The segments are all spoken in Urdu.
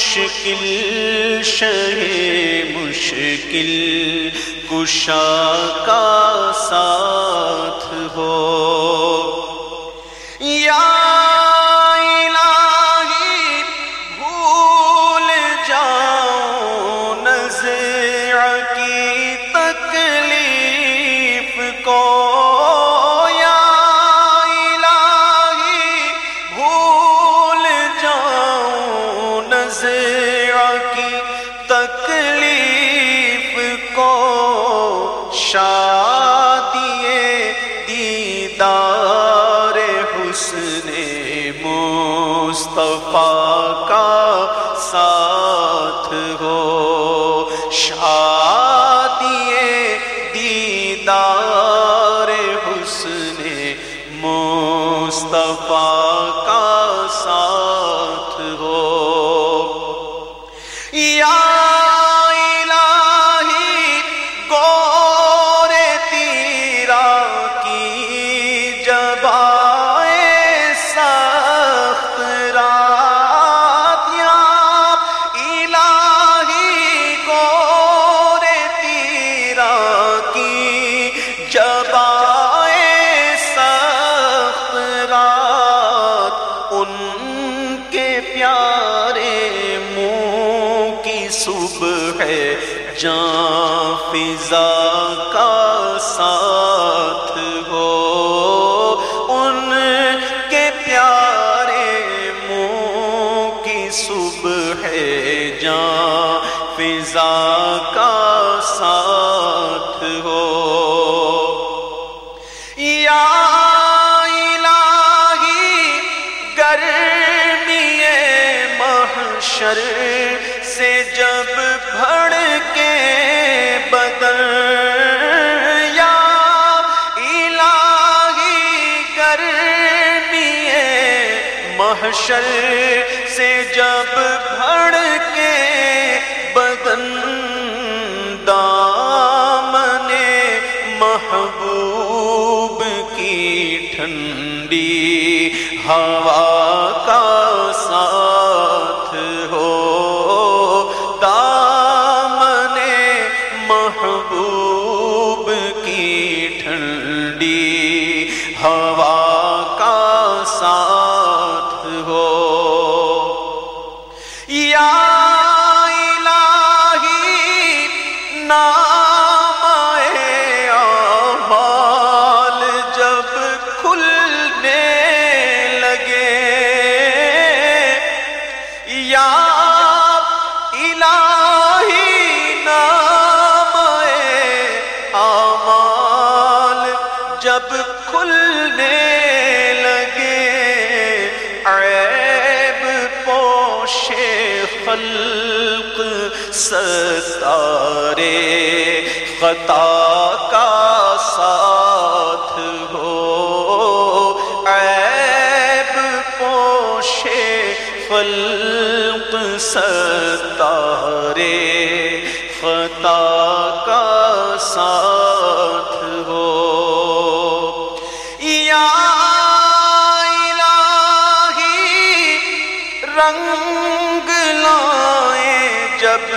مشکل شہ مشکل کشا کا ساتھ ہو۔ یا الہی بھول جاؤں نزع کی تکلیف مصطفیٰ صبح ہے جان فضا کا ساتھ ہو۔ ان کے پیارے منہ کی صبح ہے جان فضا کا ساتھ ہو۔ یا الہی گرمی محشر سے جب بھڑ کے بدل یا الہی گرمی محشر سے جب بھڑ کے بدن دامن محبوب کی ٹھنڈی ہوا جب کھلنے لگے۔ یا نام جب کھلنے لگے۔ عیب پوشے خلق ستارے خطا کا ساتھ ہو۔ عیب پوشے خلق ستارے خطا کا ساتھ ہو۔ یا الہی رنگ لائے جب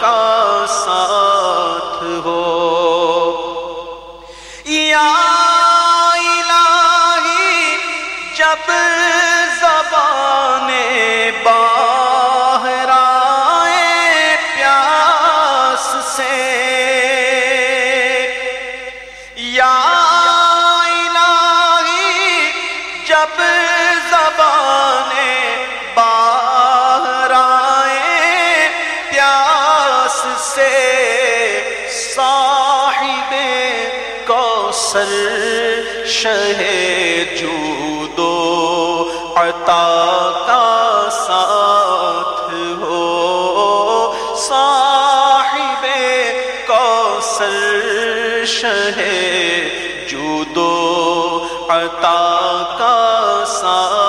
کا صاحب کوثر، شہ جودو، عطا کا ساتھ ہو۔ صاحب کوثر، شہ جودو، عطا کا ساتھ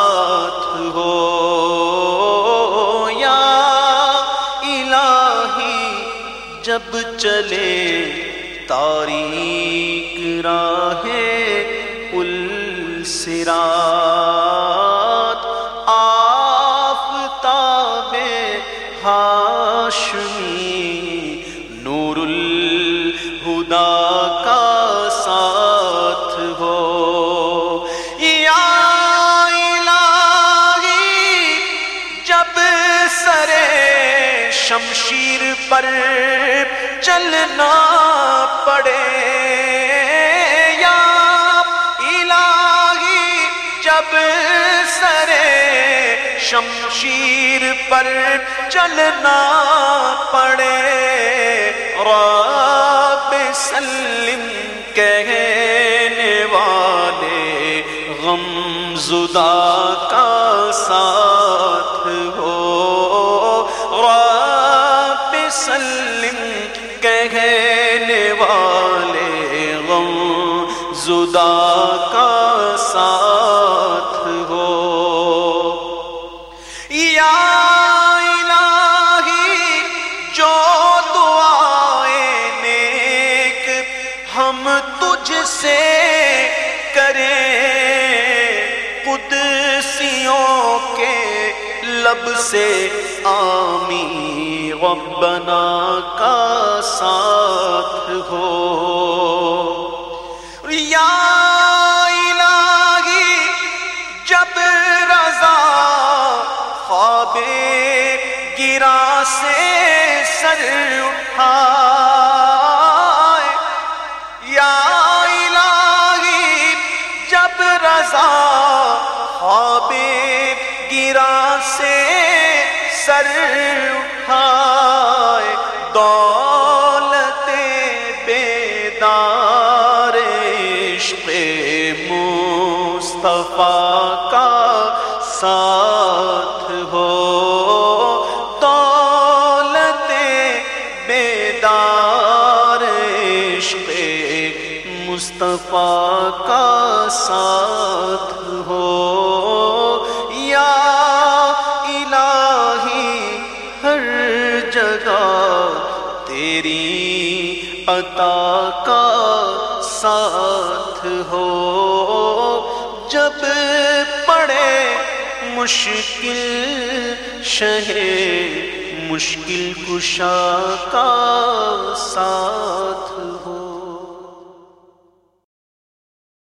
السرات آفتاب ہاشمی، نور الہدا کا ساتھ ہو۔ یا الہی، جب سرے شمشیر پر چلنا پڑے جب سرے شمشیر پر چلنا پڑے۔ رب سلم کہنے والے، غم زدہ کا ساتھ ہو۔ رب سلم کہنے والے، غم زدہ کا ساتھ لب سے آمی ربنا کا ساتھ ہو۔ یا الہی، جب رضا خواب گرا سے سر اٹھا۔ بیدار عشق مصطفیٰ کا ساتھ ہو۔ دولت بیدار عشق مصطفیٰ کا ساتھ ہو۔ یا ساتھ ہو جب پڑے مشکل شہے مشکل کشا کا ساتھ ہو۔